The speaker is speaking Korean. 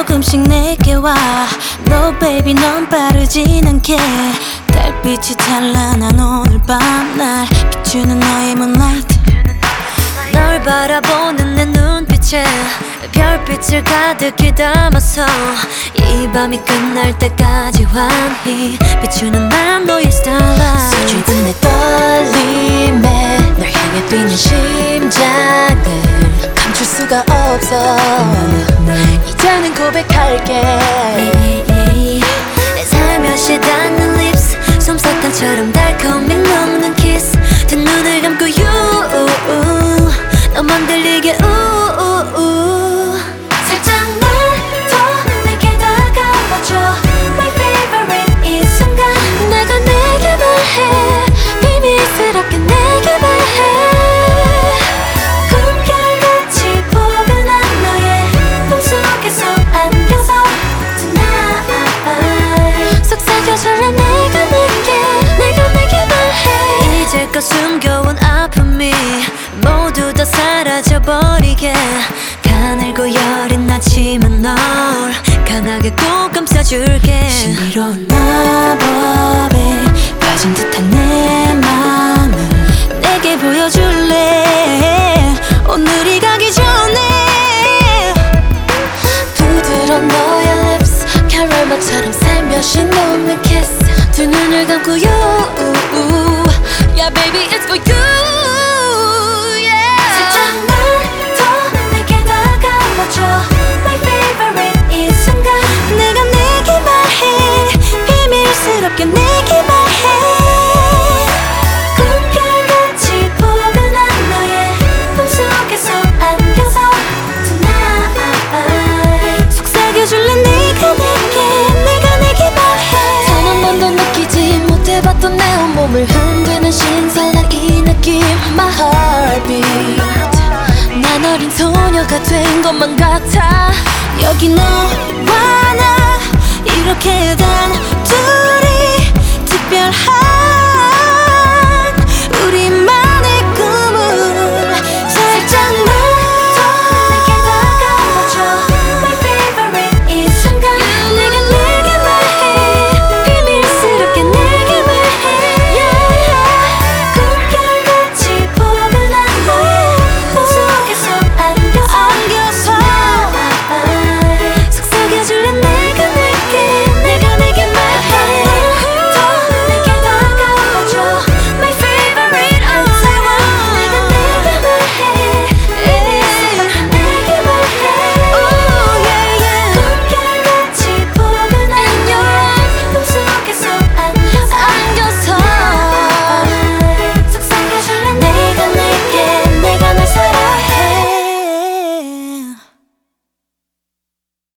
조금씩 내게 와. No baby 넌 빠르진 않게. 달빛이 찬란한 오늘 밤 날. 비추는 너의 moonlight. 널 바라보는 내 눈빛에 별빛을 가득히 담아서 이 밤이 끝날 때까지 환히 비추는 난 너의 starlight. 서줄은 내 떨림에 널 향해 뛰는 심장을 감출 수가 없어 이제는 고백할게. 내 살며시 닿는 lips 솜사탕처럼 달콤히 가늘고 여린 아침은 널 강하게 꼭 감싸줄게. 신비로운 마법에 빠진 듯한 내 맘을 내게 보여줄래? 오늘이 가기 전에 부드러운 너의 lips 캐러멜처럼 살며시 녹는 kiss. 두 눈을 감고 you. Yeah baby it's for you 어린 소녀가 된 것만 같아. 여기 너와 나 이렇게 단 둘이 특별한